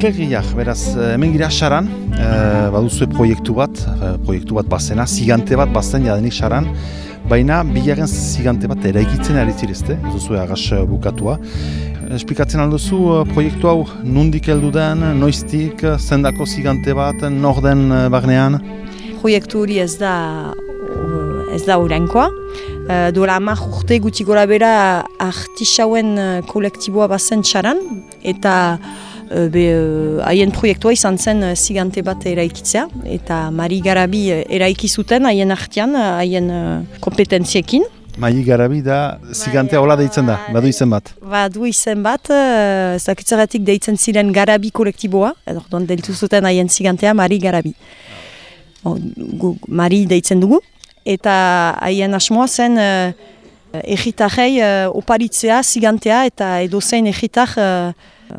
Kelgiak, beraz, eh, hemen gira saran, e, baduzue proiektu bat, e, proiektu bat bazena, zigante bat bazen jadenik saran, baina bilaren zigante bat eraikitzen ari zirizte, ez duzu agas bukatua. Esplikatzen alduzu proiektu hau nundik heldu den, noiztik, zendako zigante bat, nor den barnean? Proiektu hori ez da ez da urenkoa. Uh, Dola amak urte guti gora bera artisauen kolektiboa bazen txaran, eta Eh, be eh, haien proiektua izan zen uh, zigante bat eraikitzea eta Mari Garabi eraiki zuten haien artean haien uh, kompetentziekin. Mari Garabi da zigantea hola deitzen da, badu izen bat? Badu izen bat, uh, zakitzaratik deitzen ziren Garabi kolektiboa, edo don deltu zuten haien zigantea Mari Garabi. gu, Mari deitzen dugu, eta haien asmoa zen uh, egitarrei uh, oparitzea zigantea eta edozein egitar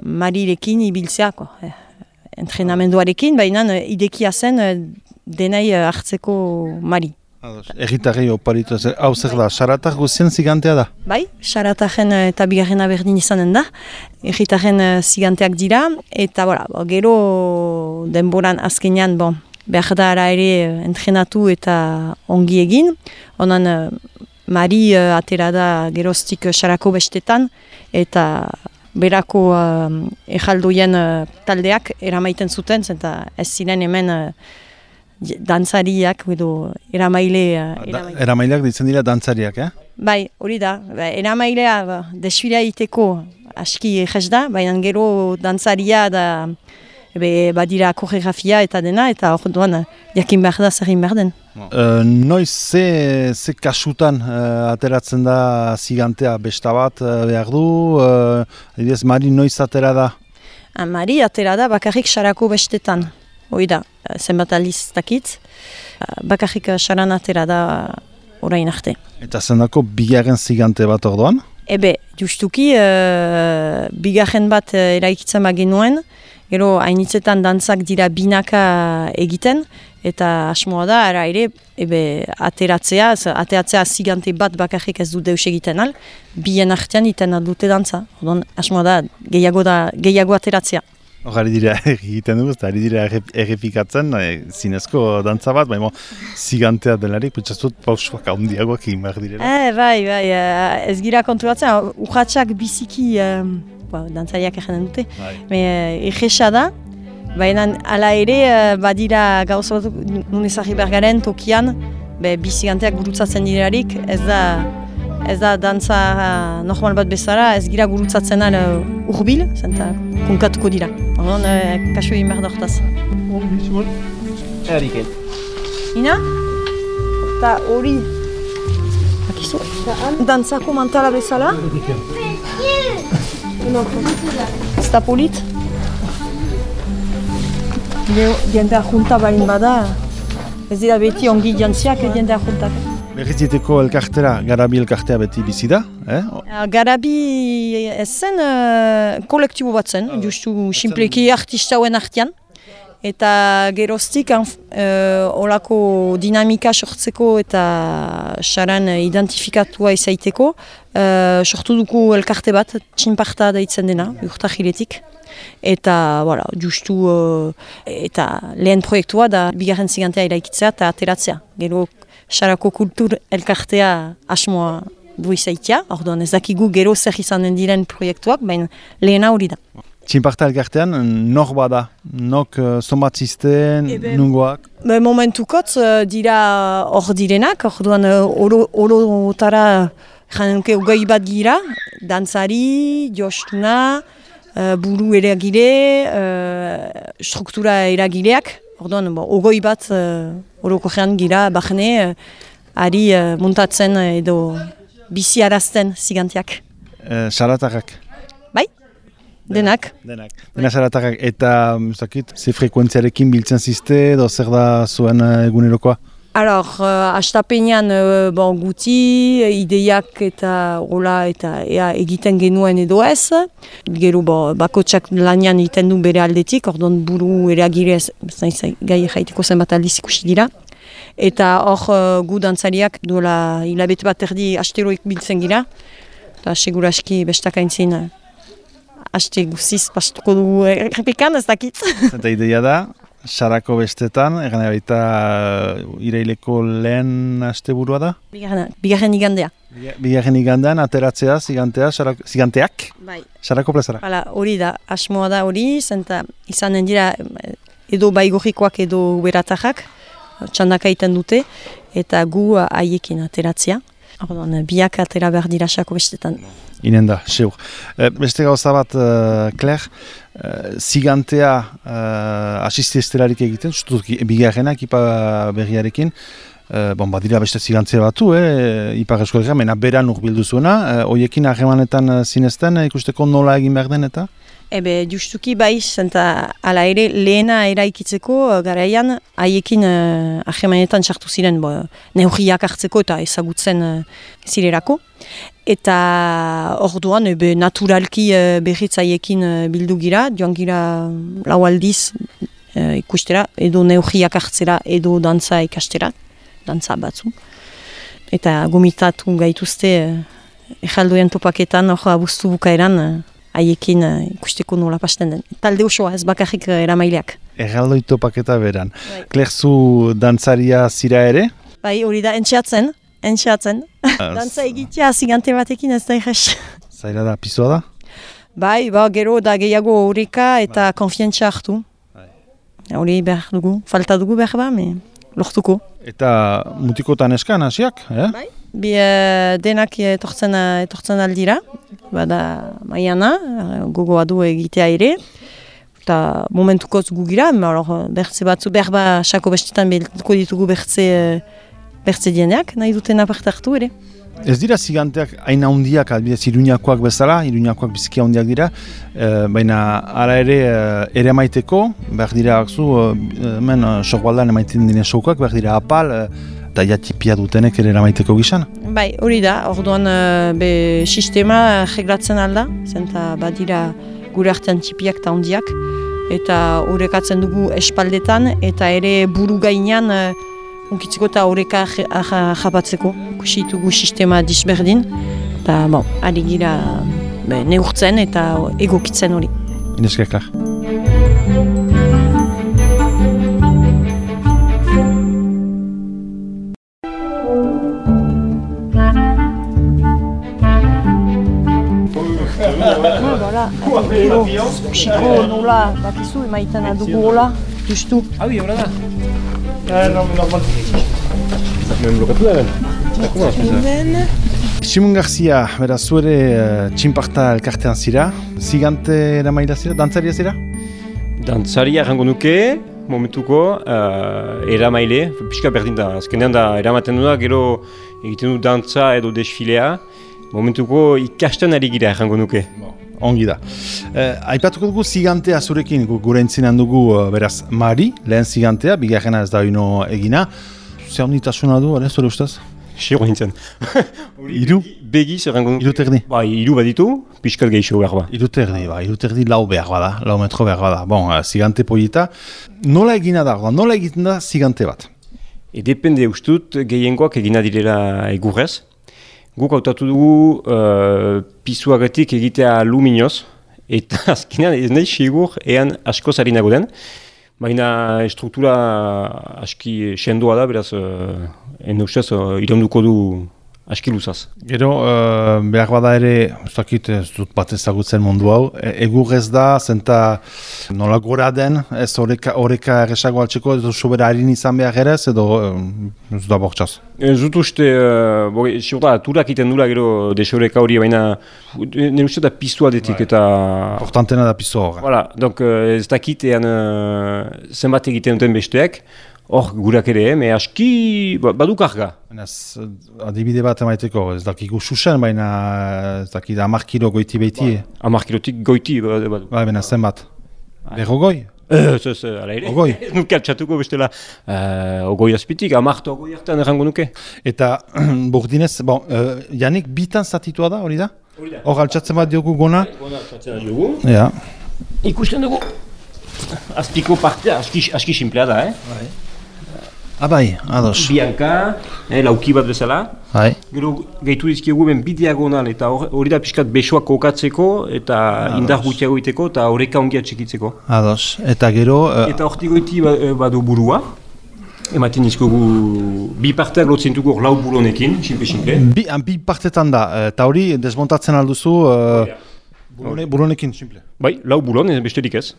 marirekin ibiltzeako. Eh, entrenamenduarekin, baina eh, idekia zen eh, denai eh, hartzeko mari. Egitarri oparitu, hau zer da, saratak guzien zigantea da? Bai, sarataken eta bigarrena berdin izanen da. Egitarren ziganteak dira, eta bora, gero denboran azkenean, bon, behar da ara ere entrenatu eta ongi egin. Honan, Mari uh, atera da geroztik sarako bestetan, eta berako uh, ejalduien uh, taldeak eramaiten zuten, zenta ez ziren hemen uh, dantzariak edo eramaile... Uh, eramaileak ditzen dira dantzariak, eh? Bai, hori da. Ba, eramailea ba, desfilea iteko aski ejez da, baina gero dantzaria da ebe, badira koreografia eta dena, eta hor duan jakin behar da zer behar den. Uh, noiz, ze, ze kasutan uh, ateratzen da zigantea besta bat uh, behar du? Uh, Mari noiz atera da? Ah, Mari atera da bakarrik sarako bestetan. Hoi da, zenbat aliz dakit. Bakarrik saran atera da orain arte. Eta zendako bigarren zigante bat orduan? Ebe, justuki, uh, bigarren bat uh, eraikitzen bagenuen, gero hainitzetan dantzak dira binaka egiten, eta asmoa da, ara ere, ebe, ateratzea, ateratzea zigante bat bakarrik ez du deus egiten al, bien artean iten dute dantza. Odon, asmoa da, gehiago, da, gehiago ateratzea. Hori dira egiten dugu, eta ari dira errepikatzen, e, zinezko dantza bat, baina zigantea delarik, putzazut pausuak ahondiagoak egin behar direla. Eh, bai, bai, eh, ez gira konturatzen, urratxak biziki eh, ba, dantzariak egiten dute, bai. egesa da, baina ala ere badira gauza bat nun ezagri bergaren tokian, be, biziganteak gurutzatzen direlarik, ez da ez da dantza normal bat bezala, ez gira gurutzatzen uh, urbil, zenta kunkatuko dira. Orduan, uh, kasu egin behar dortaz. Eriken. Ina? Eta hori... Akizu? Dantzako mantala bezala? Ez da polit? Dientea junta bain bada, ez dira beti ongi jantziak dientea juntak. Berriziteko elkartera, Garabi elkartea beti bizi da? Eh? Garabi ez zen uh, kolektibo bat zen, ah, justu simpleki artistauen artean. Eta geroztik, uh, olako dinamika sortzeko eta saran identifikatua izaiteko, uh, sortu duku elkarte bat, txinparta daitzen dena, urtahiletik. Eta, voilà, justu, uh, eta lehen proiektua da bigarren zigantea iraikitzea eta ateratzea. Gero Sarako kultur elkartea asmoa du izaitia, orduan ez dakigu gero zer izanen diren proiektuak, baina lehena hori da. Txinparta elkartean, nok bada, nok uh, somatzisten, nungoak? Be, momentukot uh, dira hor direnak, orduan uh, oro, oro otara janenuke ugei bat gira, dantzari, jostuna, uh, buru eragile, uh, struktura eragileak, orduan, ogoi bat uh, oroko jean gira, bahne, uh, ari uh, muntatzen edo bizi arazten zigantiak. Uh, Saratakak? Bai, denak. Denak. Dena saratakak eta, zakit, ze frekuentziarekin biltzen ziste, edo zer da zuen egunerokoa? Alors, uh, astapenean uh, bon, guti, ideiak eta hola eta ea egiten genuen edo ez. Gero bo, bakotsak lanian egiten du bere aldetik, ordon buru ere agirez, gai jaiteko zenbat aldiz ikusi dira. Eta hor uh, gu dantzariak duela hilabete bat erdi asteroik biltzen gira. Eta seguraski bestakaintzin uh, aste guziz pastuko dugu errepikan ez dakit. Eta ideia da, sarako bestetan, egan baita uh, iraileko lehen asteburua da? Bigarren, bigarren igandea. Bigarren igandean, ateratzea, zigantea, sarak, ziganteak, Bai. sarako plazara. Hala, hori da, asmoa da hori, zenta izanen dira eh, edo baigorikoak edo beratajak, txandaka egiten dute, eta gu haiekin ateratzea. Orduan, eh, biak atera behar dira sako bestetan. Inen da, seur. E, beste gauza bat, uh, Claire, uh, zigantea uh, asisti estelarik egiten, zutut bigarrena ekipa berriarekin, uh, bon, badira beste zigantzea batu, eh, ipar esko mena beran urbildu zuena, uh, oiekin harremanetan uh, zinezten, uh, ikusteko nola egin behar den eta? Ebe, justuki bai, zenta ala ere lehena eraikitzeko uh, garaian haiekin uh, ahemanetan sartu ziren bo, neurriak hartzeko eta ezagutzen uh, zirerako. Eta orduan ebe, naturalki uh, berriz haiekin uh, bildu gira, joan gira lau aldiz uh, ikustera, edo neurriak hartzera, edo dantza ikastera, dantza batzu. Eta gomitatu gaituzte uh, ejaldoen topaketan, hor abuztu bukaeran, uh, haiekin uh, ikusteko nola pasten den. Talde osoa ez bakarrik eramaileak. Erraldoito paketa beran. Bai. Claire, zu dantzaria zira ere? Bai, hori da, entxeatzen, entxeatzen. Dantza egitea zigante batekin ez da ikes. Zaira da, pizua da? Bai, ba, gero da gehiago horreka eta konfientza hartu. Bai. Hori behar dugu, falta dugu behar ba, me lortuko. Eta mutikotan eskan hasiak, eh? Bai. Bi eh, denak etortzen, eh, etortzen aldira, bada maiana, eh, gogoa du egitea ere. Eta momentukoz gugira, alor, bertze batzu, behar ba, sako bestetan beheltuko ditugu bertze, bertze dieneak, nahi duten aparte hartu ere. Ez dira ziganteak hain handiak, adibidez iruñakoak bezala, iruñakoak biziki handiak dira, e, baina ara ere e, ere maiteko, behar dira akzu, e, hemen e, sokualdan emaiten dine sokak, behar dira apal, e, eta jatipia dutenek ere eramaiteko gizan. Bai, hori da, orduan eh, be sistema reglatzen alda, zenta badira gure artean txipiak eta handiak, eta horrekatzen dugu espaldetan, eta ere buru gainean unkitzeko eta horreka je- aja- japatzeko, kusi ditugu sistema disberdin, eta bon, ari gira be, neurtzen eta egokitzen hori. Ineska, klar. Voilà, gero, kusiko nola, bakizu, emaiten adugu hola, justu. Ah oui, voilà. Ah non, mais normal. Comment on fait ça Simon Garcia, beraz, zuere uh, txinparta elkartean zira, zigante eramaila zira, dantzaria zira? Dantzari errango nuke, momentuko, uh, eramaile, pixka berdin da, azkenean da eramaten duda, gero egiten du dantza edo desfilea, momentuko ikasten ari gira errango nuke. Ongi da. Eh, aipatuko dugu zigantea zurekin gu- gure entzinan dugu eh, beraz Mari, lehen zigantea, bigarrena ez da ino egina. Zer honditasuna du, ere, zure ustez? Xero nintzen. Hiru? Begiz errango nuke. Hiru terdi? Bai, hiru baditu, pixkat gehiago behar ba. Hiru terdi, ba, hiru terdi lau behar bada, lau metro behar bada. Bon, eh, zigante polita. Nola egina da, nola egiten da zigante bat? E depende ustut gehiengoak egina direla egurrez. Guk hautatu dugu uh, pisuagatik egitea luminoz, eta azkenean ez nahi sigur ean asko zarinago den. Baina struktura aski sendoa da, beraz, uh, ene ustez, uh, iranduko du aski luzaz. Gero, eh, behar bada ere, ez dakit ez dut bat ezagutzen mundu hau, e, egur ez da, zenta nola gora den, ez oreka, oreka erresago altxeko, ez du sobera harin izan behar ere, ez edo eh, ez da bortxaz. Ez dut uste, uh, bori, ziurta, turak iten dula gero desoreka hori, baina nire uste da piztua detik eta... Importantena da piso horra. Voilà, donc ez dakit ean uh, zenbat egiten duten besteak, hor gurak ere, eh, me aski ba, badu karga. Baina ez, adibide bat emaiteko, ez dakigu susen, baina ez dakit amar kilo goiti behiti. Amar kilotik goiti ba- badu. Bai, baina zenbat? Berro goi? Ez, ez, ala ere. Ogoi. Nuke altxatuko bestela. Uh, ogoi azpitik, amartu ogoi hartan errango nuke. Eta burdinez, bon, uh, Janik bitan zatitua da, hori da? Hori da. Hor altxatzen bat diogu gona? dugu. Ja. Ikusten dugu. Azpiko partea aski, aski simplea da, eh? Abai, ados. Bianka, eh, lauki bat bezala. Bai. Gero gehitu dizkiegu ben bi diagonal eta hor- hori da pixkat besoak kokatzeko eta indar gutxiago iteko eta horreka ongia txikitzeko. Ados. Eta gero, eh, Eta hortik goiti ba, eh, badu burua. Ematen dizkogu bi parteak lotzen dugu lau bulonekin, simple-simple. bi, ah, bi partetan da, eh, eta hori desmontatzen alduzu uh, burone, buronekin, simple. Bai, lau bulon, besterik ez.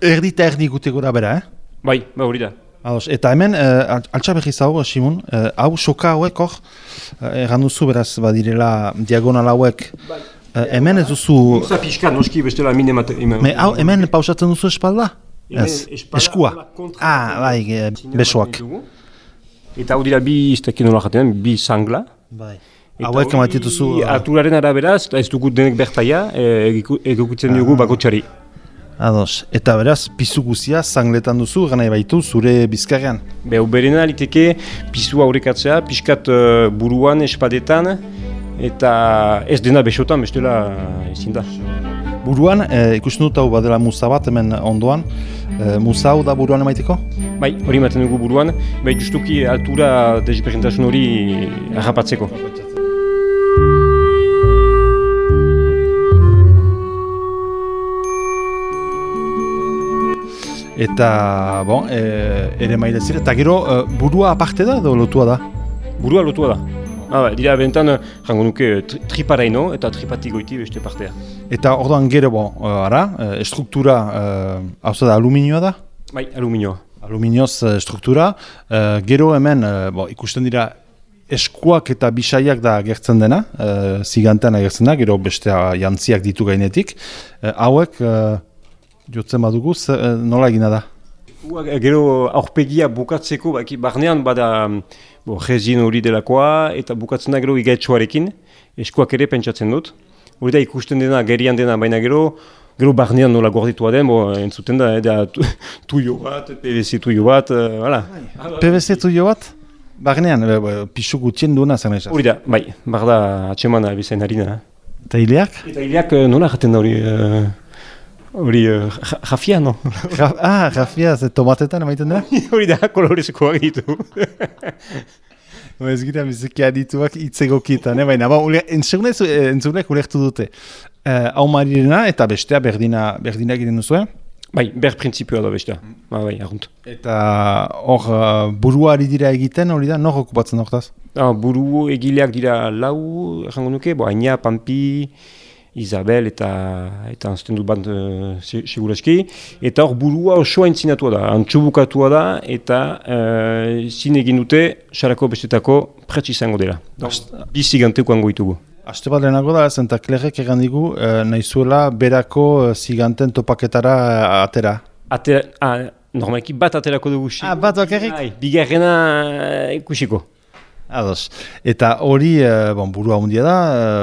Erdi eta erdi guteko da bera, eh? Bai, ba hori da. Ados, eta hemen, uh, altsa behiz hau, Simon, uh, hau soka hauek hor, uh, erran duzu beraz badirela diagonal hauek, uh, hemen ez duzu, Uza pixka noski bestela mine mate... me, hau, hemen pausatzen duzu espalda? Ez, eskua. Ah, bai, eh, besoak. Eta hau dira bi, dakit nola jaten, bi sangla. Bai. Hauek uh, Alturaren arabera, ez dugu denek bertaia, e, egokitzen Ah. dugu bakotxari. Ados. Eta beraz, pizu guzia zangletan duzu, gana baitu zure bizkarrean. Be, berena liteke pizua aurrekatzea, pixkat eh, buruan, espadetan, eta ez dena besotan, bestela ezin da. Buruan, eh, ikusten dut hau badela muza bat hemen ondoan, eh, muza hau da buruan emaiteko? Bai, hori ematen dugu buruan, bai justuki altura desberdintasun hori harrapatzeko. Eta, bon, e, ere maile zire, eta gero e, burua aparte da edo lotua da? Burua lotua da. Ah, bai, dira bentan, jango nuke tri triparaino eta tripatik goiti beste partea. Eta orduan gero, bon, e, ara, e, struktura, e, hau da aluminioa da? Bai, aluminioa. Aluminioz e, struktura, e, gero hemen, e, bon, ikusten dira eskuak eta bisaiak da agertzen dena, e, zigantean agertzen da, gero beste jantziak ditu gainetik. E, hauek, e, jotzen badugu, ze, e, nola egina da? Ua, Gero aurpegia bukatzeko, baki, barnean bada bo, rezin hori delakoa eta bukatzen da gero igaitxoarekin, eskuak ere pentsatzen dut. Hori da ikusten dena, gerian dena, baina gero, gero barnean nola gorditua den, bo, entzuten da, eh, da tu, tuio bat, PVC tuio bat, uh, voilà. PVC tuio bat? Barnean, pisu gutxien duena zen esaz. Hori da, bai, bar da atxemana bizain harina. Eta hileak? Eta hileak eh, nola jaten da hori, eh, hori uh, jafia, no? Ra- ah, Rafia, ze tomatetan emaiten dira? hori da, kolorezkoak ditu. Ba, Ez gira biziki adituak itzegokietan, eh? baina ba, ule- entzunek eh, entzunek ulertu dute. Eh, hau marirena eta bestea berdina, berdina egiten duzu, eh? bai, ber printzipioa da bestea. Ba, bai, argunt. Eta hor uh, buruari dira egiten, hori da, nor okupatzen hortaz? Ah, buru egileak dira lau, errango nuke, bo, Aina, Pampi, Isabel eta eta anzten dut bat uh, seguraski. Eta hor burua osoa entzinatua da, antxubukatua da, eta uh, zin egin dute, sarako bestetako pretsi izango dela. Bi ziganteko hango ditugu. Aste bat lehenago da, zenta klerrek egan digu, eh, nahi zuela berako eh, ziganten topaketara eh, atera. Atera, ah, normalki bat aterako dugu. Ah, bat bakarrik? Bai, bigarrena eh, ikusiko. Ados. Eta hori, eh, bon, burua handia da,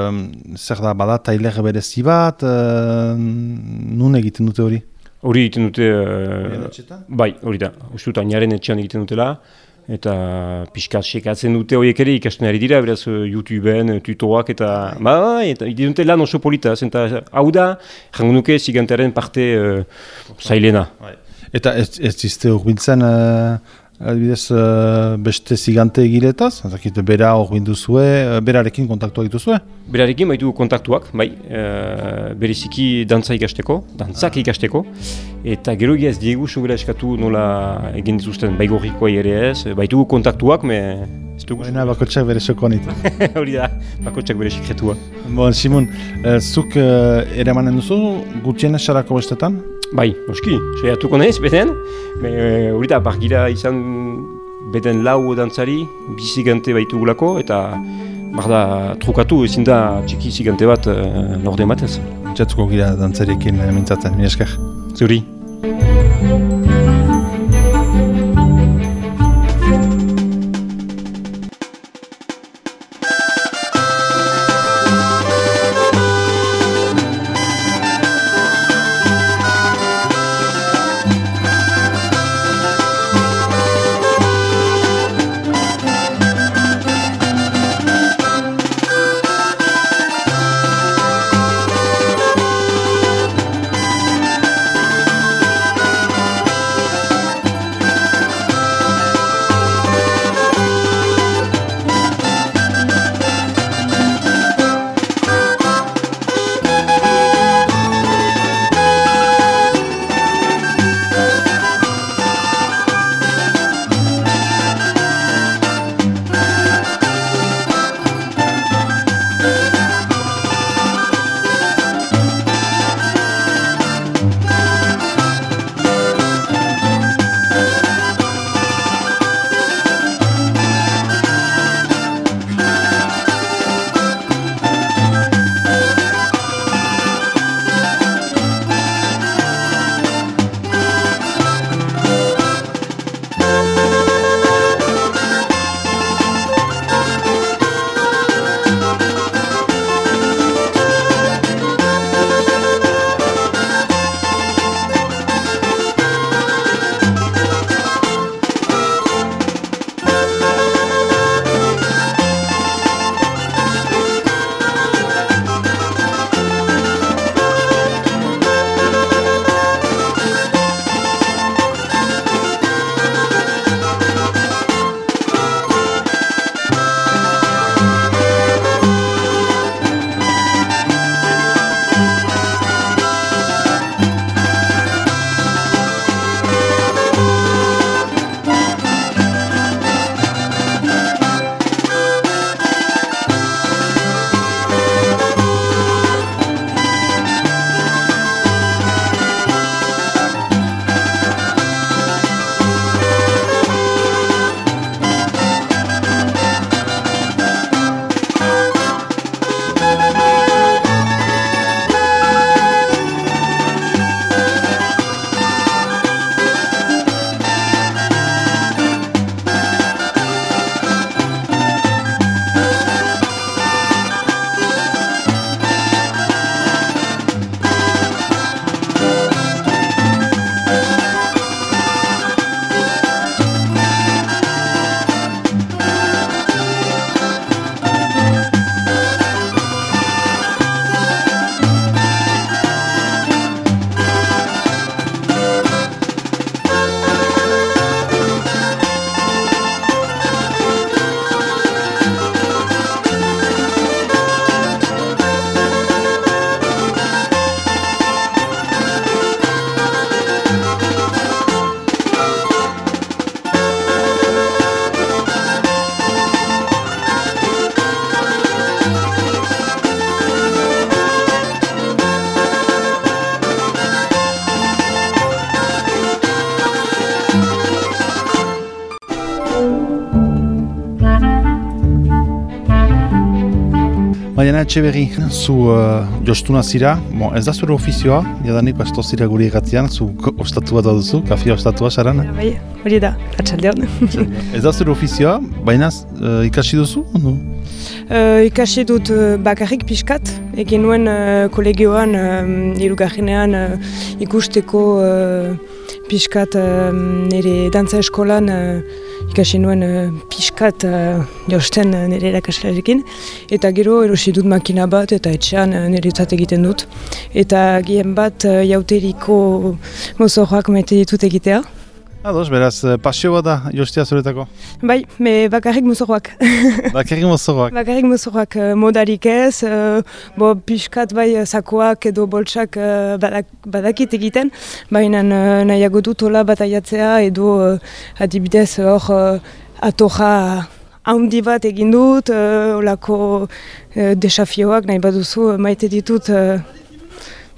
eh, zer da, bada tailer berezi bat, eh, nun egiten dute hori? Hori egiten dute... eh, Bai, hori da. Uste dut, ainaren etxean egiten dutela. Eta pixkat sekatzen dute horiek ere ikasten ari dira, beraz YouTubeen, tutoak eta... Ba, bai, eta dute lan oso polita, zenta hau da, jango nuke zigantaren parte uh, zailena. Eta ez, ez ziste urbiltzen, uh, adibidez, eh, beste zigante egiletaz? Ezakit, bera urbindu zue, eh, berarekin kontaktua dituzue? Berarekin baitu kontaktuak, bai, uh, bereziki dantza ikasteko, dantzak ikasteko, eta gero ez diegu sugela eskatu nola egin dituzten baigorrikoa ere ez, baitugu kontaktuak, me ez dugu Baina bakotxak bere sokoan ditu. hori da, bakotxak bere sekretua. bon, Simon, eh, zuk uh, ere manen duzu, gutxien esarako bestetan? Bai, noski, saiatuko naiz, beten, eh, hori da, bargira izan beten lau dantzari, bi zigante baitugulako, eta bar da, trukatu ezin da txiki zigante bat uh, lorde ematez. Txatzuko gira dantzariekin eh, mintzatzen, mi esker. Zuri. Elena Etxeberri, zu uh, jostuna zira, bon, ez da zure ofizioa, jadanik basto zira guri egatian, zu ostatu bat duzu, kafia ostatua saran. Bai, hori da, atxaldeon. ez da zure ofizioa, baina uh, ikasi duzu? No? Uh, ikasi dut uh, bakarrik pixkat, egin nuen uh, kolegioan, uh, irugarrenean uh, ikusteko uh, pixkat uh, nire dantza eskolan uh, ikasi nuen uh, pixkat uh, josten uh, nire erakaslarekin. Eta gero erosi dut makina bat eta etxean uh, nire egiten dut. Eta gien bat uh, jauteriko mozorrak maite ditut egitea. Ados, beraz, pasio bat da jostia zuretako? Bai, me bakarrik mozorroak. bakarrik mozorroak? Bakarrik mozorroak modarik ez, bo pixkat bai sakoak edo boltsak badak, badakit egiten, baina nahiago dut hola bataiatzea edo adibidez hor atoja handi bat egin dut, olako desafioak nahi baduzu maite ditut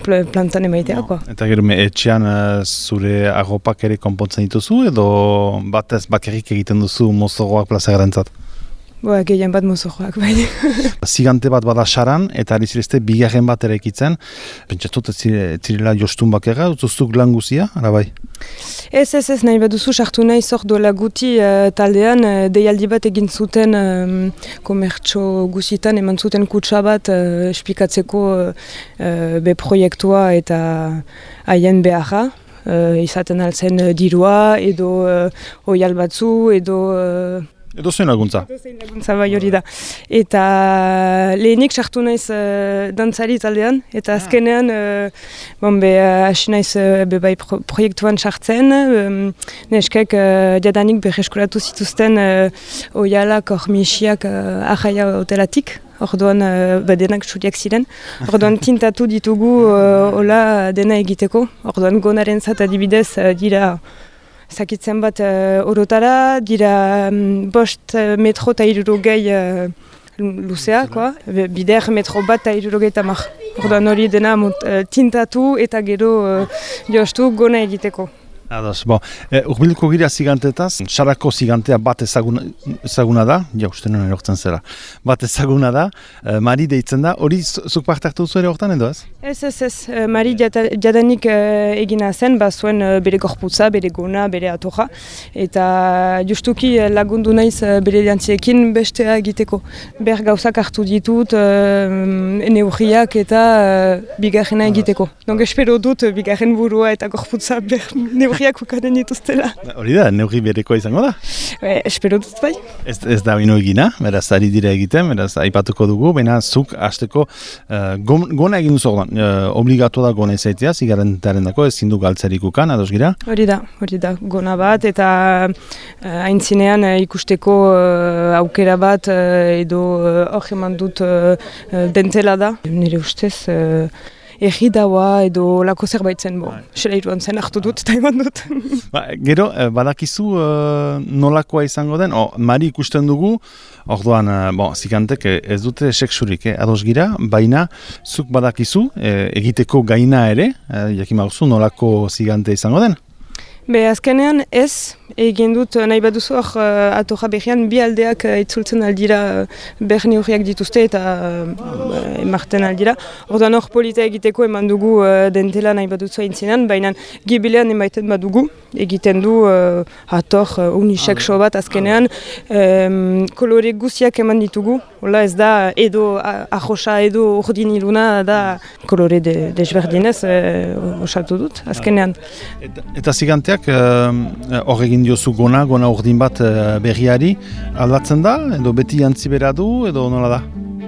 plantan emaitea, no. Eta gero, me etxean uh, zure agopak ere konpontzen dituzu, edo batez bakarrik egiten duzu mozogoak plaza garantzat? Boa, gehien bat mozogoak, bai. Zigante bat bada saran, eta ari zirezte bigarren bat ere ekitzen. Pentsatut ez zirela jostun bakera, duzuzuk lan guzia, ara bai? Ez, ez, ez, nahi bat duzu, sartu nahi zort duela guti uh, taldean, uh, deialdi bat egin zuten um, komertxo guzitan, eman zuten kutsa bat, uh, espikatzeko uh, be proiektua eta haien beharra. Uh, izaten altzen uh, dirua, edo uh, oial batzu, edo... Edo zein laguntza? Edo zein laguntza bai hori da. Eta lehenik sartu naiz uh, dantzari taldean, eta ah. azkenean uh, bon, be, uh, hasi naiz uh, be bai pro proiektuan sartzen, um, neskek uh, diadanik berreskuratu zituzten uh, oialak hor misiak uh, ahaia hotelatik. Orduan uh, badenak txuriak ziren. Orduan tintatu ditugu uh, hola dena egiteko. Orduan gonaren zat adibidez uh, dira zakitzen bat uh, orotara, dira um, bost uh, metro eta irurogei uh, luzea, koa. bider metro bat eta irurogei tamak. Orduan hori dena uh, tintatu eta gero uh, jostu gona egiteko. Ados, bo, e, urbiliko gira zigantetaz, sarako zigantea bat ezaguna, ezaguna da, ja uste nuen erortzen zera, bat ezaguna da, e, Mari deitzen da, hori zuk parte hartu duzu ere hortan edo ez? Ez, ez, ez, e, Mari jadanik e, egina zen, ba zuen e, bere gorputza, bere gona, bere atoja, eta justuki lagundu naiz bere jantziekin bestea egiteko. Ber gauzak hartu ditut, e, neurriak eta e, bigarrena egiteko. Donk espero dut bigarren burua eta gorputza ber neurriak ukaden dituztela. Hori da, neurri berekoa izango da? E, espero dut bai. Ez, ez da bino egina, beraz, ari dira egiten, beraz, aipatuko dugu, baina zuk hasteko uh, gona egin duzu, uh, obligatu da gona izaitea, zigaren dako, ez zindu galtzerik ukan, ados gira? Hori da, hori da, gona bat, eta uh, aintzinean uh, ikusteko uh, aukera bat, uh, edo hor uh, eman dut uh, dentela da. Nire ustez, erri daua edo lako zerbait zen, bo, bai. zen hartu dut eta eman dut. ba, gero, eh, badakizu uh, nolakoa izango den, oh, mari ikusten dugu, orduan, uh, bon, zikantek ez dute seksurik, eh, ados gira, baina zuk badakizu, egiteko gaina ere, eh, jakin nolako zigante izango den? Be, azkenean ez, egin dut nahi baduzu hor uh, atoja behian bi aldeak uh, itzultzen aldira uh, berni horiak dituzte eta uh, emarten aldira. Ordan hor polita egiteko eman dugu uh, dentela nahi baduzu hain baina gibilean emaiten badugu egiten du uh, ator uh, unisekso bat azkenean um, kolore guziak eman ditugu. Hola ez da edo ahosa edo urdin iluna da kolore de, desberdinez uh, osatu dut azkenean. Eta, eta ziganteak hor egin diozu gona, gona urdin bat uh, berriari, aldatzen da, edo beti jantzi bera du, edo nola da?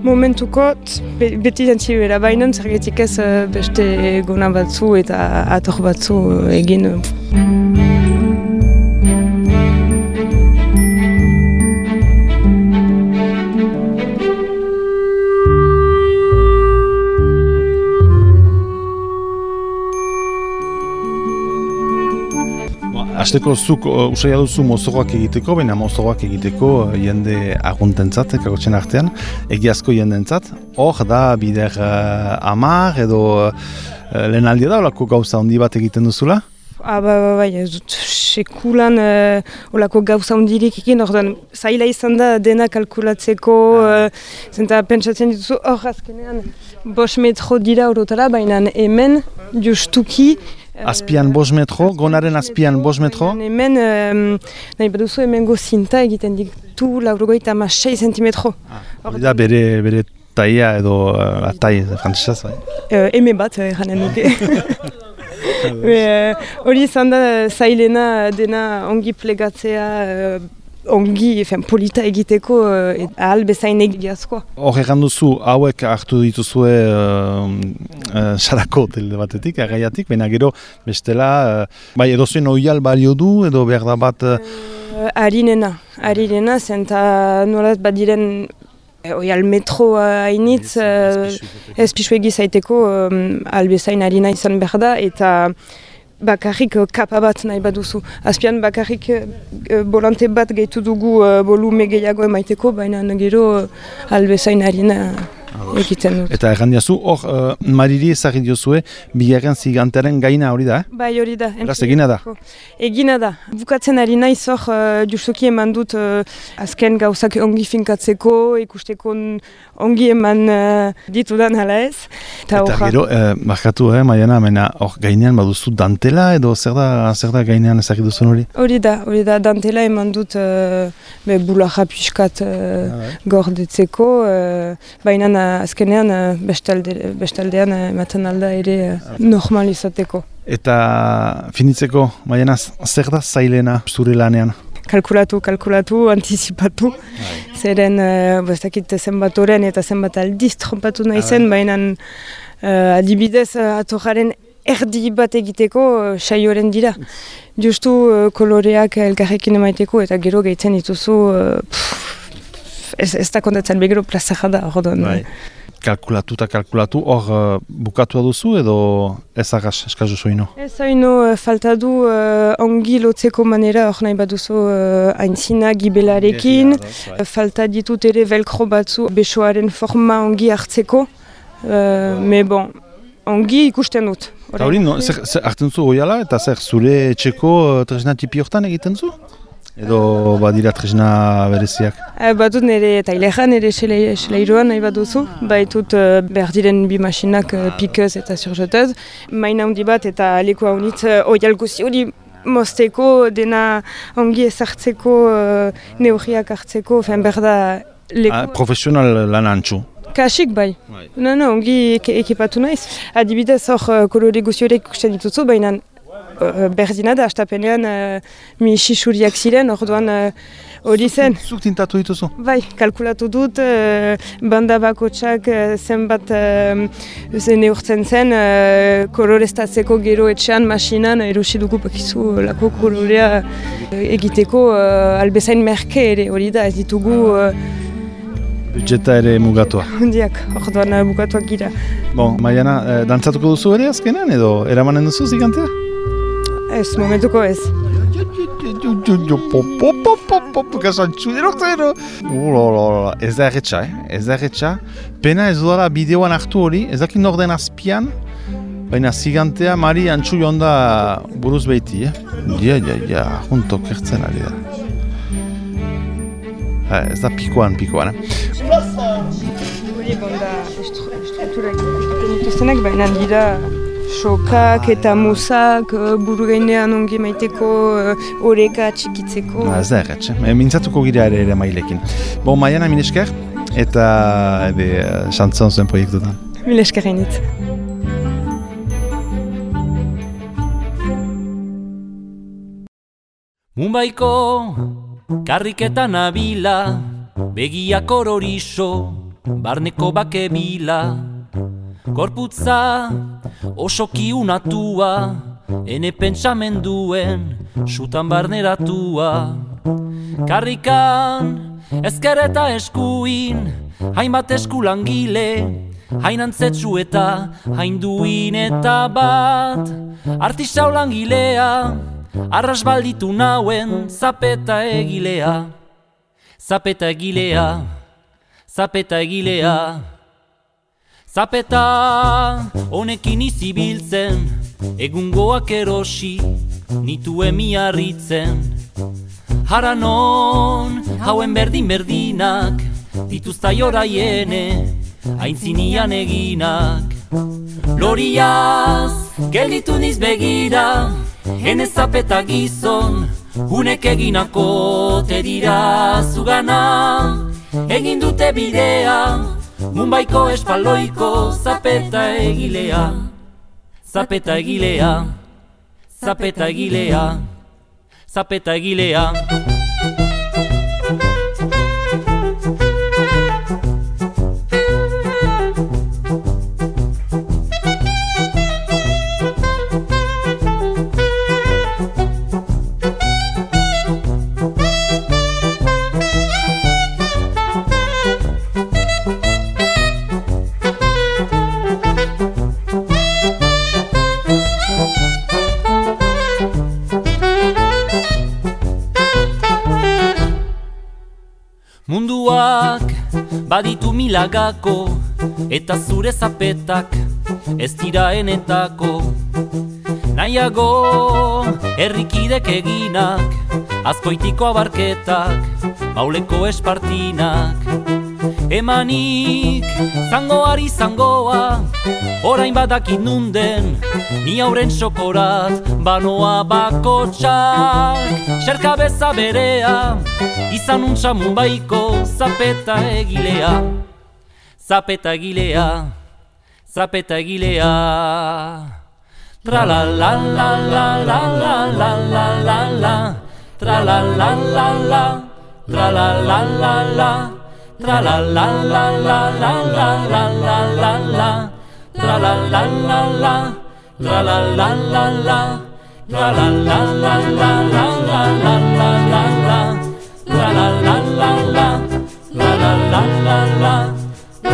Momentukot, be, beti jantzi bera bainan, zergetik ez beste gona batzu eta ator batzu egin. Azteko zuk uh, usaila duzu mozogoak egiteko, baina mozogoak egiteko jende aguntentzat, kagotzen artean, egiazko jendentzat. Hor da bider uh, amar edo uh, lehen aldia da, olako gauza handi bat egiten duzula? Ah, ba, ba, bai, ez dut sekulan uh, olako gauza hundirik ekin, orduan zaila izan da dena kalkulatzeko, uh, zenta pentsatzen dituzu, hor azkenean, bos metro dira orotara, baina hemen, justuki, Azpian bos metro, gonaren azpian bos metro. Hemen, um, nahi baduzu hemen zinta egiten ditu laurogoita ma 6 centimetro. Hori da bere, bere taia edo uh, tai frantzesaz, bai? Uh, eme bat, eranen nuke. Hori izan da zailena dena ongi plegatzea, uh, ongi, efen, polita egiteko uh, ahal bezain egiazkoa. Hor egan duzu, hauek hartu dituzue uh, uh, sarako telde batetik, agaiatik, baina gero bestela, uh, bai edo zen oial balio du, edo behar da bat... Uh, harinena, harinena, zenta nolat bat diren Oial metro hainitz, ez pixu egizaiteko um, albezain harina izan behar da, eta bakarrik uh, kapa bat nahi baduzu. Azpian bakarrik uh, bolante bat gehitu dugu volume gehiago emaiteko, baina gero albezain harina egiten dut. Eta erran diazu, hor, uh, mariri ezagin diozue, bigarren zigantaren gaina hori da, eh? Bai, hori da. Eraz, egina da? Egina da. Bukatzen ari naiz hor, uh, justuki eman dut uh, azken gauzak ongi finkatzeko, ikusteko ongi eman uh, ditudan hala ez. Eta, Eta gero, eh, markatu, eh, Maiana, mena, hor gainean baduzu dantela edo zer da, zer da gainean ezagin duzun hori? Hori da, hori da, dantela eman dut uh, be, bulaja piskat uh, ah, bai. gordetzeko, uh, baina azkenean eh, bestalde, bestaldean eh, ematen alda ere uh, normal izateko. Eta finitzeko, maiena, zer da zailena zure lanean? Kalkulatu, kalkulatu, antizipatu. Bai. Zeren, uh, ez zenbat oren eta zenbat aldiz trompatu nahi zen, bai. baina uh, adibidez uh, erdi bat egiteko uh, saioren dira. Justu uh, koloreak elkarrekin emaiteko eta gero gehitzen dituzu ez, ez da kontatzen begero plaza da, hor bai. Kalkulatu eta kalkulatu, hor uh, bukatu duzu edo ez agaz eskazu zoino? Ez zoino, uh, falta du uh, ongi lotzeko manera hor nahi baduzu uh, aintzina gibelarekin, bai. falta ditut ere velcro batzu besoaren forma ongi hartzeko, uh, me bon, ongi ikusten dut. Eta hori, no, zer, zer hartzen zu goiala eta zer zure etxeko uh, tresna tipi hortan egiten zu? Edo badira tresna bereziak? E, badut nire taileran, nire seleiroan nahi baduzu. Baitut uh, behar diren bi masinak uh, pikez eta surjotez. Maina handi bat eta aleko haunit uh, oial guzi hori mosteko, dena ongi ezartzeko, uh, neurriak hartzeko, fen behar da leku. Ah, profesional lan antxu? Kasik bai. bai. No, no, ongi ekipatu naiz. Adibidez hor kolore guzi horiek ikusten dituzu, baina berdina da, astapenean uh, mi xixuriak ziren, orduan hori uh, zen. Zuk tintatu dituzu? Bai, kalkulatu dut, uh, banda bako txak uh, zenbat uh, zen eurtzen zen, uh, koloreztatzeko gero etxean, masinan, erosi dugu pakizu lako kolorea egiteko uh, albezain merke ere hori da, ez ditugu... Uh, Budgeta ere mugatua. Hundiak, orduan uh, bukatuak gira. Bon, Maiana, eh, dantzatuko duzu ere azkenean edo eramanen duzu zigantea? Ez, momentuko ez. Ez da erretxa, eh? Ez da erretxa. Pena ez dudala bideoan hartu hori, ez dakit norden azpian, baina zigantea Mari antxu jonda buruz behiti, eh? Ja, ja, ja, junto kertzen ari da. Ha, ez da pikoan, pikoan, eh? Hori bonda estruktura egiten dituztenak, baina dira sokak eta musak uh, buru gainean ongi maiteko uh, oreka txikitzeko. ez da erretz, eh? mintzatuko gira ere ere mailekin. Bon, maiana minesker eta ebe, xantzon zuen proiektutan. Minesker hainit. Mumbaiko karriketan nabila, begiak ororizo, barneko bake bila, Gorputza oso kiunatua, ene pentsamenduen sutan barneratua. Karrikan ezker eta eskuin, hainbat eskulangile, hain antzetsu eta hain duin eta bat. Artisau langilea, arras balditu nauen, zapeta egilea, zapeta egilea, zapeta egilea. Zapeta honekin izibiltzen, egungoak erosi, nitu emiarritzen Hara non, hauen berdin berdinak, dituzta joraiene, aintzinian eginak. Loriaz, gelditu niz begira, hene zapeta gizon, hunek eginako te dira zugana. Egin dute bidea, munbaiko espaloiko zapeta egilea. Zapeta egilea, zapeta egilea zapeta egilea. baditu milagako eta zure zapetak ez dira enetako. Nahiago errikidek eginak azkoitiko abarketak mauleko espartinak. Emanik zangoari zangoa orain badakit nunden ni auren sokorat banoa bakotxak xerka beza berea izan untsa mumbaiko zapeta egilea zapeta egilea zapeta egilea tra la la la la la la la la la la tra la la la la tra la la la la tra la la la la la la la la la la tra la la la la tra la la la la tra la la la la la la la la la la tra la la la la la la la la la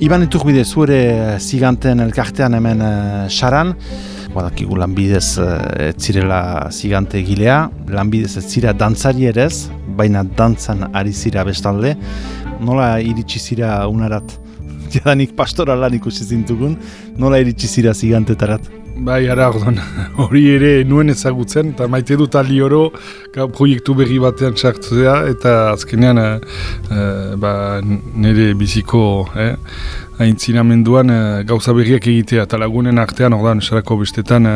Iban iturbide zuere ziganten elkartean hemen saran, badakigu lanbidez ez zirela zigante egilea, lanbidez ez zira dantzari erez, baina dantzan ari zira bestalde, nola iritsi zira unarat? Jadanik pastora lan ikusi zintugun, nola iritsi zira zigantetarat? Bai, ara, orduan, hori ere nuen ezagutzen, eta maite dut ali oro proiektu berri batean sartzea, eta azkenean e, ba, nire biziko eh, aintzinamenduan e, gauza berriak egitea, eta lagunen artean, orduan, esarako bestetan,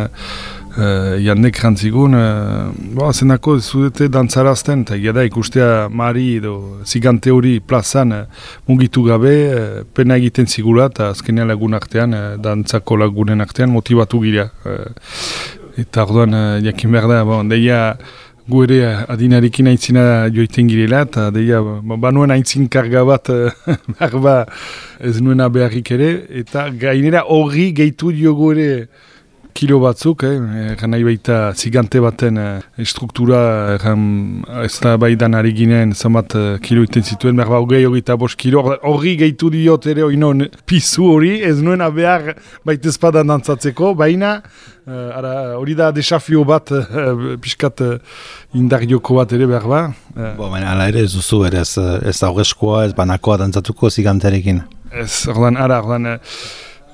uh, jandek jantzigun, uh, ba, zenako zudete dantzarazten, eta da ikustea mari edo zigante hori plazan uh, mugitu gabe, uh, pena egiten zigula, eta azkenean lagun artean, uh, dantzako lagunen artean motibatu gira. Uh, eta orduan, uh, jakin behar da, bon, deia, gu ere adinarekin aintzina joiten girela, eta deia, banuen aintzin karga bat, behar ba, ez nuena beharrik ere, eta gainera horri gehitu diogu ere, kilo batzuk, eh, nahi baita zigante baten eh, struktura eh, ez da bai dan ari ginen zamat eh, kilo iten zituen, behar hogei hori eta bost kilo, horri gehitu diot ere hori non pizu hori, ez nuen behar baita ezpadan dantzatzeko, baina eh, hori da desafio bat eh, piskat eh, indar joko bat ere behar ba. Eh. Bo, baina ala ere ez duzu, ere ez, ez aurrezkoa, ez banakoa dantzatuko ziganterekin. Ez, ordan, ara, ordan,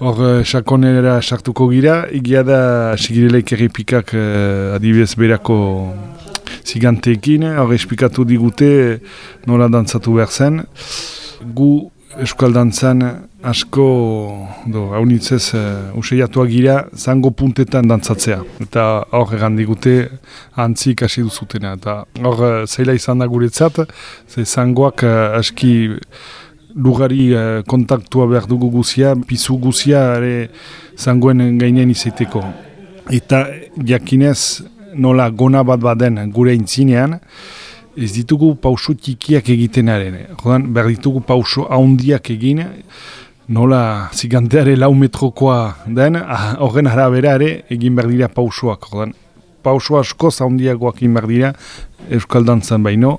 Hor, uh, sakonera sartuko gira, egia da sigireleik errepikak uh, adibidez berako ziganteekin, hor espikatu digute nola dantzatu behar zen. Gu euskal dantzan asko, do, haunitzez, uh, useiatua gira, zango puntetan dantzatzea. Eta hor egan digute antzik hasi duzutena. Eta hor, zaila izan da guretzat, ze zangoak uh, aski lugari uh, kontaktua behar dugu guzia, pizu guzia ere zangoen gainean izaiteko. Eta jakinez nola gona bat baden gure intzinean, ez ditugu pauso txikiak egiten aren. Jodan, behar ditugu pauso haundiak egin, nola ziganteare lau metrokoa den, ah, horren arabera ere egin behar dira pausoak. Jodan, pauso asko zaundiagoak egin behar dira Euskaldan zen baino,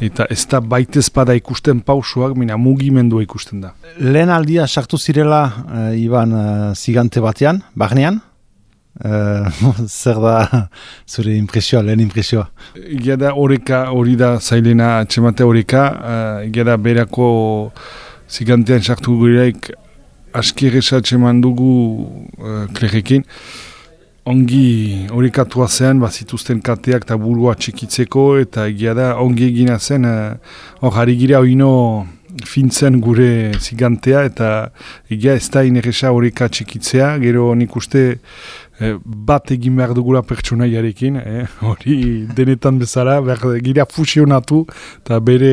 eta ez da baitez bada ikusten pausoak, mina mugimendua ikusten da. Lehen aldia sartu zirela uh, Iban uh, zigante batean, bagnean, Uh, zer da zure impresioa, lehen impresioa? Egia da horreka, hori da zailena atxemate horreka, uh, egia da berako zigantean sartu gureak aski atxeman dugu uh, klerekin. Ongi horrekatua zen, bazituzten kateak eta burua txikitzeko, eta egia da ongi egina zen, hor uh, gira oino fintzen gure zigantea, eta egia ez da ineresa horreka txikitzea, gero nik uste Eh, bat egin behar dugula pertsonaiarekin, eh? hori denetan bezala, behar gira fusionatu, eta bere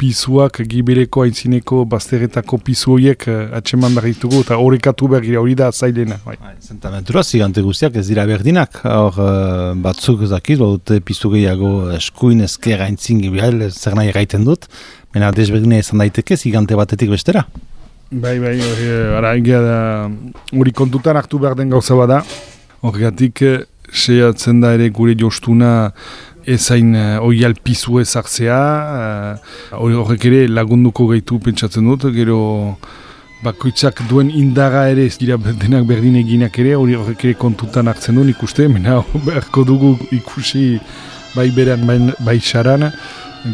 pizuak, gibereko aintzineko bazteretako pizu horiek uh, atseman behar ditugu, eta horrekatu behar gira, hori da zailena. Bai. bai zentamentura, zigante guztiak ez dira berdinak, hor uh, batzuk ezakiz, dute pizu gehiago eskuin ezker aintzin gibihal, zer nahi gaiten dut, Baina desberdina izan daiteke zigante batetik bestera. Bai, bai, hori, ara, da, hori kontutan hartu behar den gauza bada, Horregatik, eh, sehatzen da ere gure jostuna ezain uh, oial pizu ezartzea, uh, horrek ere lagunduko gaitu pentsatzen dut, gero bakoitzak duen indaga ere ez dira denak berdin eginak ere, hori horrek ere kontutan hartzen duen ikuste, mena beharko dugu ikusi bai beran, bai, bai xaran,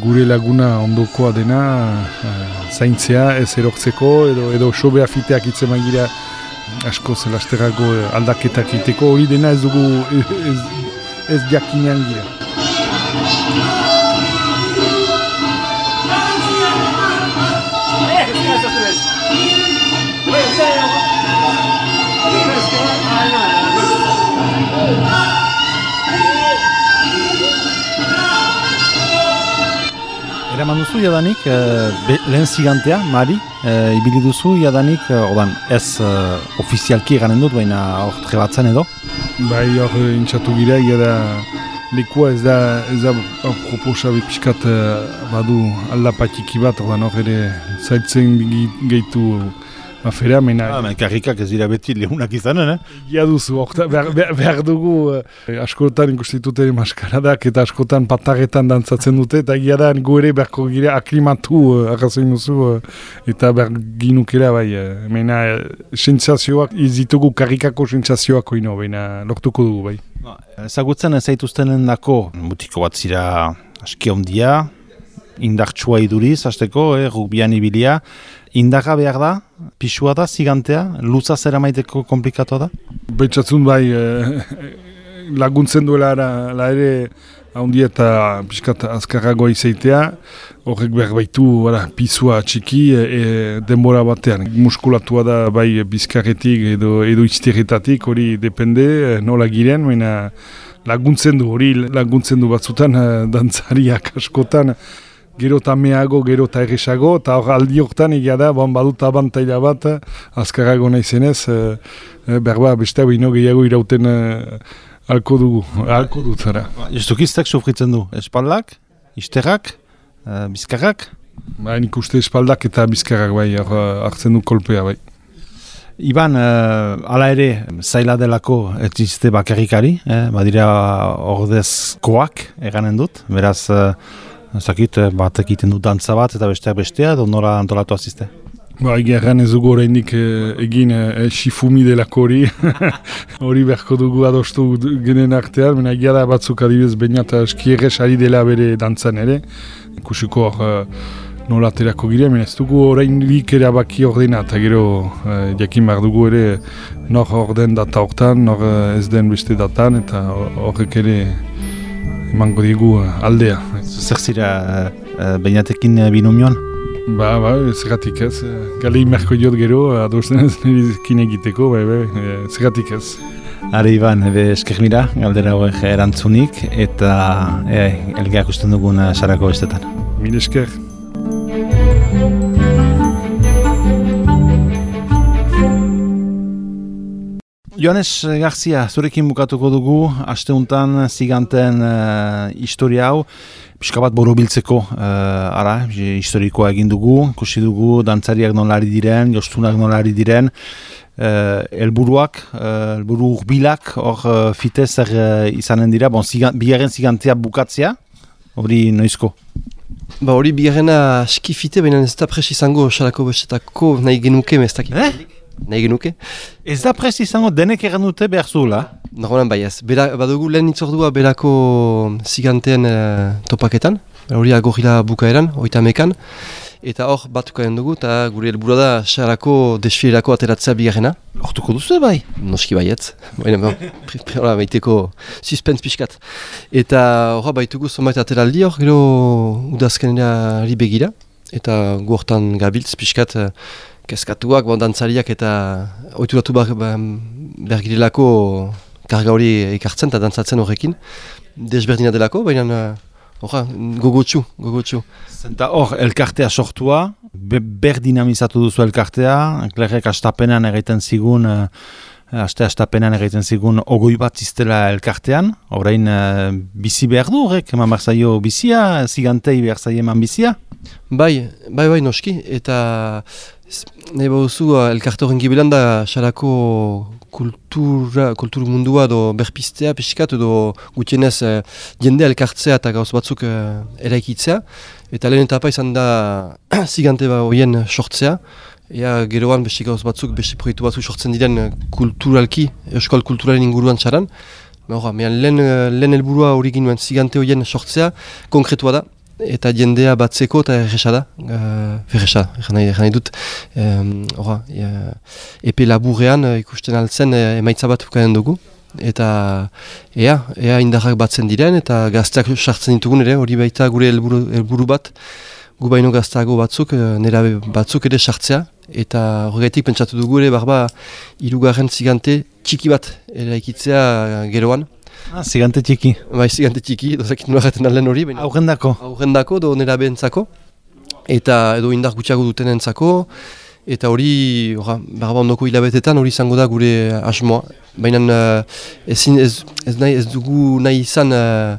gure laguna ondokoa dena uh, zaintzea ez erortzeko, edo, edo sobea fiteak itzen gira asko zelasterago eh, aldaketak iteko hori dena ez dugu ez, ez jakinean gira. Eraman duzu jadanik, e, lehen zigantea, Mari, e, ibili duzu jadanik, e, odan, ez e, ofizialki eganen dut, baina hor trebatzen edo? Bai, hor intxatu gira, da likua ez da, ez da proposa bipiskat badu aldapatiki bat, hor ere zaitzen gehitu afera, mena... Ah, karrikak ez dira beti lehunak izanen, eh? Ia duzu, behar, behar dugu eh, askotan ikustituten maskaradak eta askotan pataretan dantzatzen dute, eta ia da gu ere beharko gira aklimatu eh, arrazoin duzu, eh, eta behar ginukera bai, eh, mena eh, sensazioak, izitugu karrikako sensazioak oino, baina lortuko dugu bai. Ba, ezagutzen ez zaituztenen dako, mutiko bat zira aski ondia, indartsua iduriz, hasteko, eh, rugbian ibilia, Indaga behar da, pixua da, zigantea, luza zera maiteko komplikatu da? Baitzatzun bai, eh, laguntzen duela la ere haundi eta pixkat azkarragoa izaitea, horrek behar baitu bara, pizua txiki e, denbora batean. Muskulatua da bai bizkarretik edo, edo izterretatik, hori depende nola giren, baina laguntzen du, hori laguntzen du batzutan, dantzariak askotan, gero eta meago, gero eta erresago, eta hor aldi horretan egia da, bon, badut abantaila bat, azkarago nahi zenez, e, e, berba, beste hau ino gehiago irauten e, alko dugu, alko dut zara. Justukiztak sufritzen du, espaldak, isterrak, e, bizkarrak? Ba, nik uste espaldak eta bizkarrak bai, hartzen du kolpea bai. Iban, uh, ala ere, zaila delako ez izte bakarrikari, eh? badira ordezkoak eganen dut, beraz, Zakit, eh, bat egiten du dantza bat eta besteak bestea, edo nola antolatu azizte? Ba, egeran ez dugu oraindik eh, egin eh, xifumi delako hori. hori beharko dugu adostu genen artean, mena egia da batzuk adibidez bainat eskierrez ari dela bere dantzan ere. Ikusiko uh, nola aterako gire, mena ez dugu oraindik ere abaki ordena, eta gero uh, jakin behar dugu ere nor orden data hortan, nor ez den beste datan, eta horrek ere emango digu uh, aldea. Zer zira uh, bainatekin binomioan? Ba, ba, zergatik ez. Gale imerko jot gero, adosten ez nirekin egiteko, ba, ba, zergatik ez. Are Iban, ebe esker mira, galdera horiek erantzunik, eta e, elgeak usten dugun sarako bestetan. Mil esker. Joanes Garzia, zurekin bukatuko dugu, asteuntan ziganten uh, historia hau, pixka bat borobiltzeko, uh, ara, historikoa egin dugu, ikusi dugu, dantzariak nolari diren, jostunak nolari diren, uh, elburuak, uh, elburu urbilak, hor uh, fite zer uh, izanen dira, bon, zigan, bigarren zigantea bukatzea, hori noizko? Ba hori bigarrena skifite, baina ez da pres izango salako bestetako nahi genuke, ez. Eh? Nahi genuke. Ez da prest izango denek egan dute behar zuela? Normalan bai ez. Bera, badugu lehen itzordua berako ziganteen uh, topaketan. Hori agorila bukaeran, oita mekan. Eta hor batuko dugu, eta gure helburua da xarako desfilerako ateratzea bigarrena. Hortuko duzu bai? Noski baiet. Baina, ba, baiteko suspens pixkat. Eta horra baitugu zonbait ateraldi hor, gero udazkenera begira. Eta gu hortan gabiltz pixkat kezkatuak, bon, dantzariak eta oituratu behar behar girelako karga hori ikartzen eta dantzatzen horrekin. Desberdina delako, baina horra, gogotxu, gogotxu. Zenta hor, elkartea sortua, be, ber dinamizatu duzu elkartea, klerrek astapenan egiten zigun, uh, aste astapenan egiten zigun ogoi bat iztela elkartean, orain uh, bizi behar du horrek, eman behar zaio bizia, zigantei behar zaio eman bizia? Bai, bai, bai, noski, eta Nahi bauzu, uh, elkarte horren gibelan da xarako kultura, kultur mundua do berpistea, pixkat, edo gutienez uh, jende elkartzea eta gauz batzuk uh, eraikitzea. Eta lehen etapa izan da zigante ba horien sortzea. Ea geroan beste gauz batzuk, beste proiektu batzuk sortzen diren uh, kulturalki, euskal kulturalen inguruan txaran. Lehen, uh, lehen elburua hori ginuen zigante horien sortzea, konkretua da eta jendea batzeko eta erresa da, uh, erresa, nahi, dut, um, ora, epe laburrean uh, ikusten altzen uh, emaitza bat bukaden dugu, eta ea, ea indarrak batzen diren, eta gazteak sartzen ditugun ere, hori baita gure helburu, helburu bat, gu baino gazteago batzuk, nera batzuk ere sartzea, eta horregatik pentsatu dugu ere, barba, irugarren zigante txiki bat eraikitzea geroan, Ah, zigante txiki. Bai, zigante txiki, dozakit nola jaten alden hori. Aurrendako. Aurrendako, do nera behentzako. Eta edo indar gutxiago duten entzako. Eta hori, barba ondoko hilabetetan hori izango da gure asmoa. Baina uh, ezin, ez, ez, nahi, ez dugu nahi izan uh,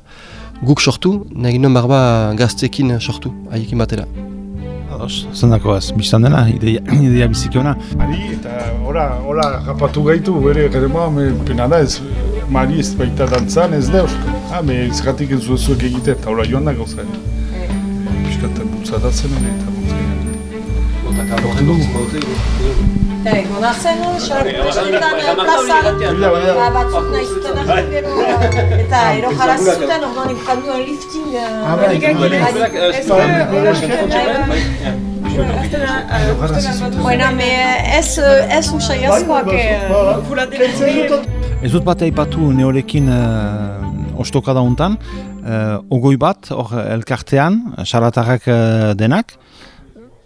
guk sortu, nahi ginen barba gaztekin sortu, haiekin batera. Ados, zendako ez, biztan dena, ideia, ideia bizikiona. Ari, eta ora, ora, rapatu gaitu, bere, moa, pena da ez, Mari ez baita dantzan ez da eusko. Ha, me izkatik ez zuek egite eta hola joan da gauza. Piskat bultzadatzen hori eta dugu. Gero, eta ero jarazuten, orduan ikanduen lifting. Bueno, me ez, ez usai askoak Ez dut bat aipatu neorekin uh, ostoka dauntan, uh, ogoi bat, hor elkartean, xaratarrak uh, denak, mm,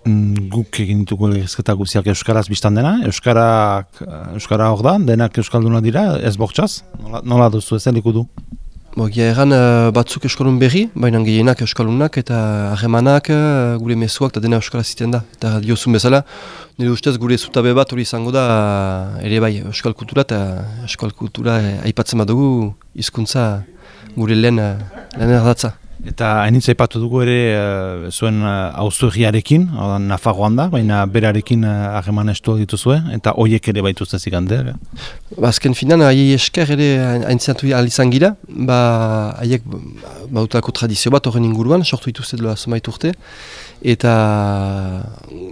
guk egin ditugu legezketa guziak Euskaraz biztan dena, Euskara, Euskara hor da, denak Euskalduna dira, ez bortxaz, nola, nola duzu ez du? Bo, egan batzuk Euskalun berri, baina gehienak Euskalunak eta harremanak gure mezuak eta dena Euskara ziten da. Eta diozun bezala, nire ustez gure zutabe bat hori izango da ere bai Euskal kultura eta Euskal kultura aipatzen badugu hizkuntza gure lehen, lehen erdatza. Eta hainitza ipatu dugu ere uh, zuen hauzturriarekin, uh, Nafarroan da, baina berarekin hageman uh, estu dituzue, eta hoiek ere baituzte zigande. Ba, azken finan, haiei esker ere haintzatu izan gira, ba, haiek bautako tradizio bat horren inguruan, sortu dituzte dela zomait urte, eta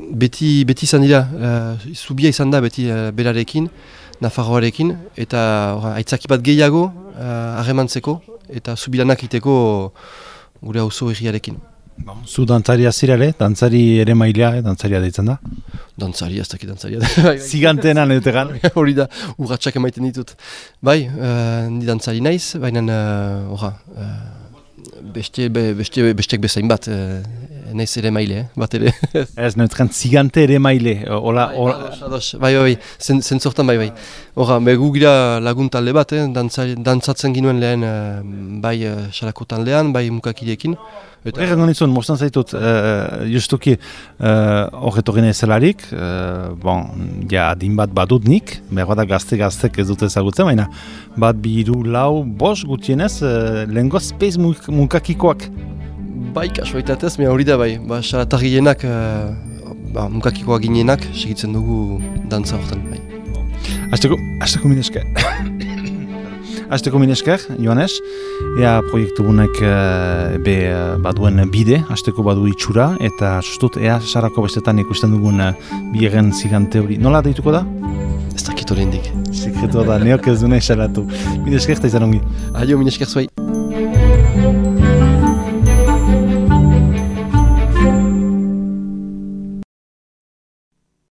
beti, beti izan dira, uh, zubia izan da beti uh, berarekin, Nafarroarekin, eta aitzaki bat gehiago hagemantzeko, eta zubilanak iteko gure auzo egiarekin. Bon, zu dantzaria zirare, dantzari ere mailea, eh, dantzaria deitzen da? Dantzari, ez dakit dantzaria. Zigantena netegan. Hori da, urratxak emaiten ditut. Bai, uh, ni dantzari naiz, baina uh, uh, beste, be, beste, bestek bezain bat uh, naiz ere maile, eh? bat ere. Ez, neutren zigante ere maile. Ola, Bai, ados. bai, bai, zen, zentzortan bai, bai. Hora, gu gira lagun talde bat, eh? Dantza, dantzatzen ginuen lehen eh, bai uh, xalako taldean, bai mukakideekin. Eta, Errango nizun, mostan zaitut, uh, justuki horretorren uh, ezelarik, uh, bon, ja, adin bat badut nik, behar da gazte-gaztek ez dute ezagutzen, baina bat biru lau, bos gutienez, uh, lehenko space muk mukakikoak. Bai, kasualitatez, mea hori da bai, ba, xalatar gehienak, uh, ba, mukakikoak ginenak, segitzen dugu dantza horretan, bai. Azteko, azteko minesker. azteko minesker, Joanes, ea proiektu bunek uh, be uh, baduen bide, azteko badu itxura, eta sustut, ea sarako bestetan ikusten dugun uh, biegen zigante hori. Nola deituko da? Ez dakit hori indik. Sekretua da, neok ez duna esalatu. Minesker, eta izan ongi. Aio, minesker zuai.